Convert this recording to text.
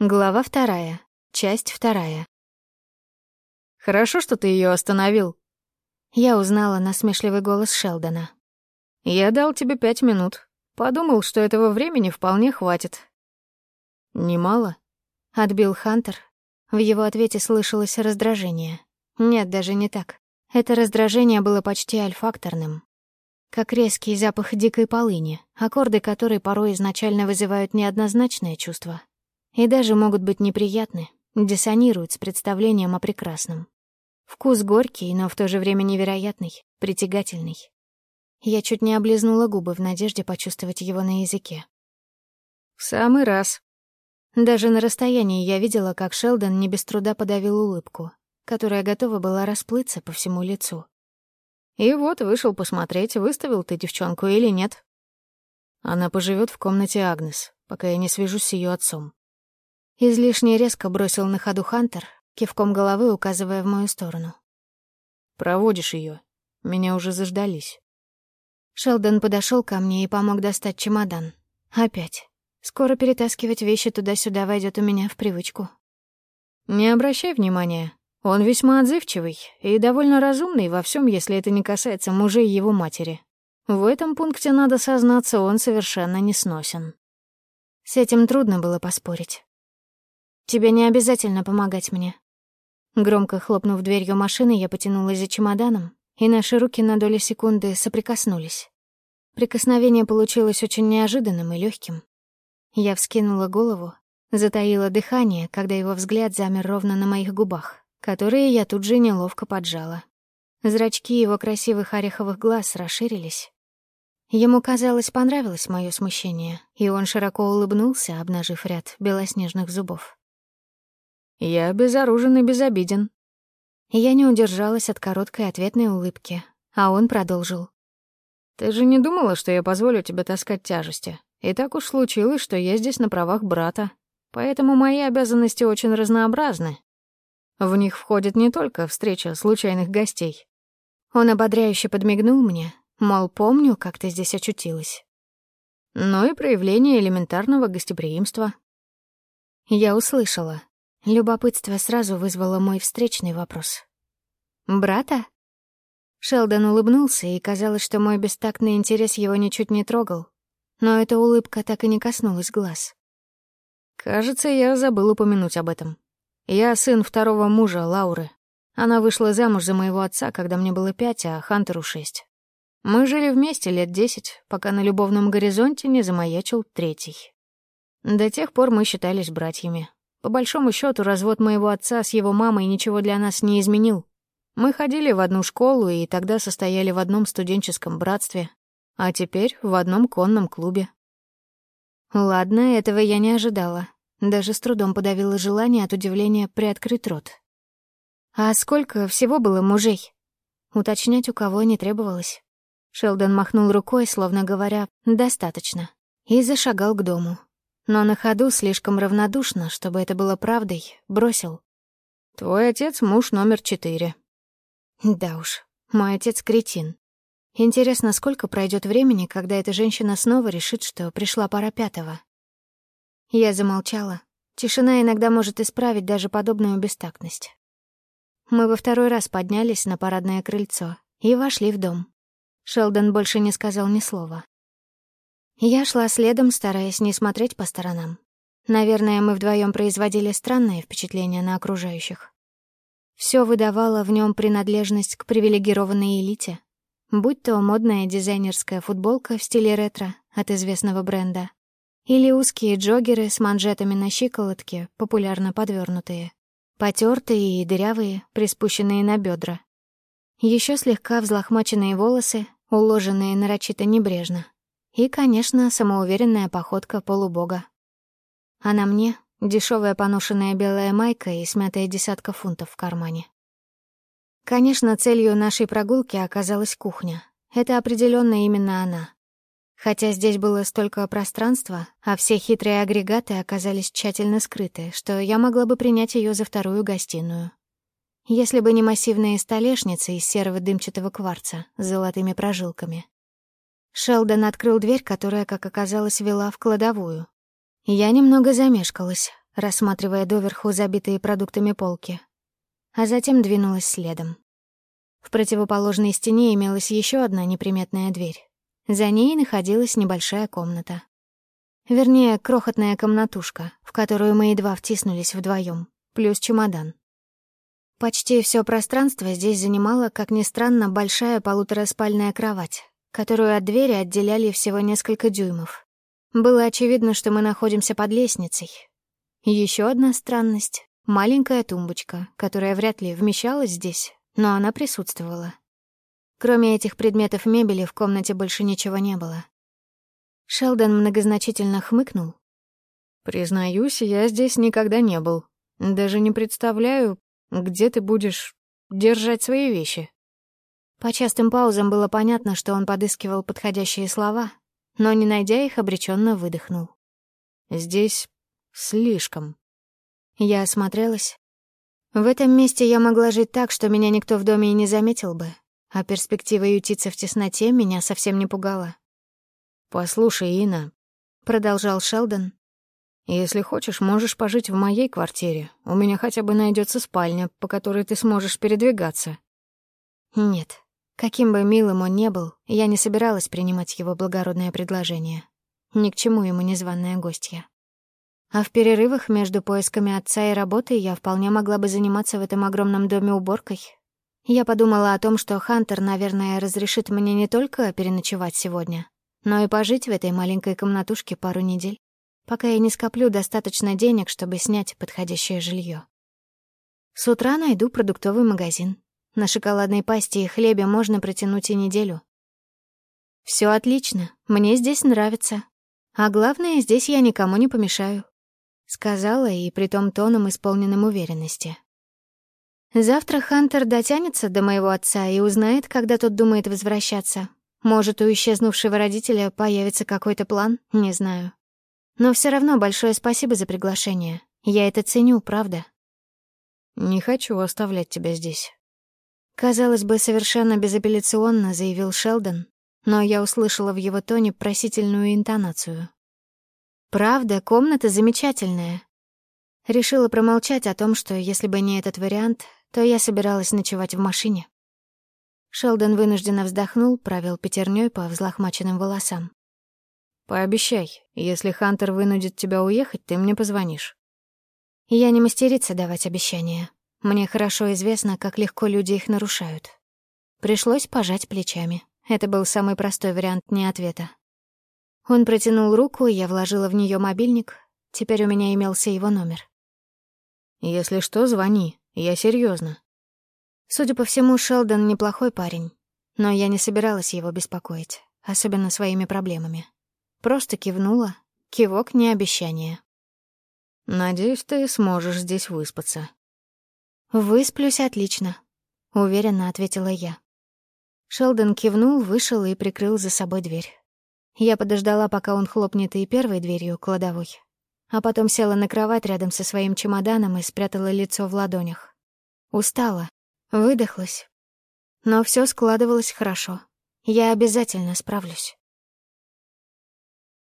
Глава вторая. Часть вторая. «Хорошо, что ты ее остановил». Я узнала насмешливый голос Шелдона. «Я дал тебе пять минут. Подумал, что этого времени вполне хватит». «Немало?» — отбил Хантер. В его ответе слышалось раздражение. Нет, даже не так. Это раздражение было почти альфакторным. Как резкий запах дикой полыни, аккорды которой порой изначально вызывают неоднозначное чувство, и даже могут быть неприятны, диссонируют с представлением о прекрасном. Вкус горький, но в то же время невероятный, притягательный. Я чуть не облизнула губы в надежде почувствовать его на языке. «В самый раз». Даже на расстоянии я видела, как Шелдон не без труда подавил улыбку, которая готова была расплыться по всему лицу. «И вот вышел посмотреть, выставил ты девчонку или нет». Она поживет в комнате Агнес, пока я не свяжусь с ее отцом. Излишне резко бросил на ходу Хантер, кивком головы указывая в мою сторону. «Проводишь ее. Меня уже заждались». Шелдон подошел ко мне и помог достать чемодан. Опять. Скоро перетаскивать вещи туда-сюда войдет у меня в привычку. «Не обращай внимания. Он весьма отзывчивый и довольно разумный во всем, если это не касается мужей его матери. В этом пункте, надо сознаться, он совершенно не сносен». С этим трудно было поспорить. Тебе не обязательно помогать мне». Громко хлопнув дверью машины, я потянулась за чемоданом, и наши руки на долю секунды соприкоснулись. Прикосновение получилось очень неожиданным и легким. Я вскинула голову, затаила дыхание, когда его взгляд замер ровно на моих губах, которые я тут же неловко поджала. Зрачки его красивых ореховых глаз расширились. Ему, казалось, понравилось мое смущение, и он широко улыбнулся, обнажив ряд белоснежных зубов. Я безоружен и безобиден. Я не удержалась от короткой ответной улыбки, а он продолжил. Ты же не думала, что я позволю тебе таскать тяжести? И так уж случилось, что я здесь на правах брата. Поэтому мои обязанности очень разнообразны. В них входит не только встреча случайных гостей. Он ободряюще подмигнул мне, мол, помню, как ты здесь очутилась. Но и проявление элементарного гостеприимства. Я услышала, Любопытство сразу вызвало мой встречный вопрос. «Брата?» Шелдон улыбнулся, и казалось, что мой бестактный интерес его ничуть не трогал. Но эта улыбка так и не коснулась глаз. «Кажется, я забыл упомянуть об этом. Я сын второго мужа, Лауры. Она вышла замуж за моего отца, когда мне было пять, а Хантеру шесть. Мы жили вместе лет десять, пока на любовном горизонте не замаячил третий. До тех пор мы считались братьями, по большому счету, развод моего отца с его мамой ничего для нас не изменил. Мы ходили в одну школу и тогда состояли в одном студенческом братстве, а теперь в одном конном клубе. Ладно, этого я не ожидала. Даже с трудом подавила желание от удивления приоткрыть рот. А сколько всего было мужей? Уточнять у кого не требовалось. Шелдон махнул рукой, словно говоря «достаточно», и зашагал к дому но на ходу слишком равнодушно, чтобы это было правдой, бросил. «Твой отец — муж номер четыре». Да уж, мой отец — кретин. Интересно, сколько пройдет времени, когда эта женщина снова решит, что пришла пора пятого. Я замолчала. Тишина иногда может исправить даже подобную бестактность. Мы во второй раз поднялись на парадное крыльцо и вошли в дом. Шелдон больше не сказал ни слова. Я шла следом, стараясь не смотреть по сторонам. Наверное, мы вдвоем производили странное впечатление на окружающих. Все выдавало в нем принадлежность к привилегированной элите, будь то модная дизайнерская футболка в стиле ретро от известного бренда или узкие джогеры с манжетами на щиколотке, популярно подвернутые, потертые и дырявые, приспущенные на бедра. Еще слегка взлохмаченные волосы, уложенные нарочито небрежно, и, конечно, самоуверенная походка полубога. А на мне — дешевая поношенная белая майка и смятая десятка фунтов в кармане. Конечно, целью нашей прогулки оказалась кухня. Это определенно именно она. Хотя здесь было столько пространства, а все хитрые агрегаты оказались тщательно скрыты, что я могла бы принять ее за вторую гостиную. Если бы не массивные столешницы из серого дымчатого кварца с золотыми прожилками, Шелдон открыл дверь, которая, как оказалось, вела в кладовую. Я немного замешкалась, рассматривая доверху забитые продуктами полки. А затем двинулась следом. В противоположной стене имелась еще одна неприметная дверь. За ней находилась небольшая комната. Вернее, крохотная комнатушка, в которую мы едва втиснулись вдвоем, плюс чемодан. Почти все пространство здесь занимала, как ни странно, большая полутораспальная кровать, которую от двери отделяли всего несколько дюймов. Было очевидно, что мы находимся под лестницей. Еще одна странность — маленькая тумбочка, которая вряд ли вмещалась здесь, но она присутствовала. Кроме этих предметов мебели в комнате больше ничего не было. Шелдон многозначительно хмыкнул. «Признаюсь, я здесь никогда не был. Даже не представляю, где ты будешь держать свои вещи». По частым паузам было понятно, что он подыскивал подходящие слова, но, не найдя их, обреченно выдохнул. «Здесь слишком». Я осмотрелась. В этом месте я могла жить так, что меня никто в доме и не заметил бы, а перспектива ютиться в тесноте меня совсем не пугала. «Послушай, Ина», — продолжал Шелдон, «если хочешь, можешь пожить в моей квартире. У меня хотя бы найдется спальня, по которой ты сможешь передвигаться». «Нет, каким бы милым он ни был, я не собиралась принимать его благородное предложение. Ни к чему ему незваная гостья. А в перерывах между поисками отца и работой я вполне могла бы заниматься в этом огромном доме уборкой. Я подумала о том, что Хантер, наверное, разрешит мне не только переночевать сегодня, но и пожить в этой маленькой комнатушке пару недель, пока я не скоплю достаточно денег, чтобы снять подходящее жилье. С утра найду продуктовый магазин. На шоколадной пасте и хлебе можно протянуть и неделю. Все отлично, мне здесь нравится. А главное, здесь я никому не помешаю. Сказала и при том тоном, исполненным уверенности. Завтра Хантер дотянется до моего отца и узнает, когда тот думает возвращаться, может, у исчезнувшего родителя появится какой-то план, не знаю. Но все равно большое спасибо за приглашение. Я это ценю, правда. Не хочу оставлять тебя здесь. Казалось бы, совершенно безапелляционно заявил Шелдон, но я услышала в его тоне просительную интонацию. Правда, комната замечательная. Решила промолчать о том, что если бы не этот вариант, то я собиралась ночевать в машине. Шелдон вынужденно вздохнул, провел пятерней по взлохмаченным волосам. «Пообещай, если Хантер вынудит тебя уехать, ты мне позвонишь». Я не мастерица давать обещания. Мне хорошо известно, как легко люди их нарушают. Пришлось пожать плечами. Это был самый простой вариант не ответа. Он протянул руку, и я вложила в нее мобильник. Теперь у меня имелся его номер. «Если что, звони. Я серьезно. Судя по всему, Шелдон неплохой парень, но я не собиралась его беспокоить, особенно своими проблемами. Просто кивнула, кивок не обещание. «Надеюсь, ты сможешь здесь выспаться». «Высплюсь отлично», — уверенно ответила я. Шелдон кивнул, вышел и прикрыл за собой дверь. Я подождала, пока он хлопнет и первой дверью кладовой, а потом села на кровать рядом со своим чемоданом и спрятала лицо в ладонях. Устала, Выдохлась. Но все складывалось хорошо. Я обязательно справлюсь.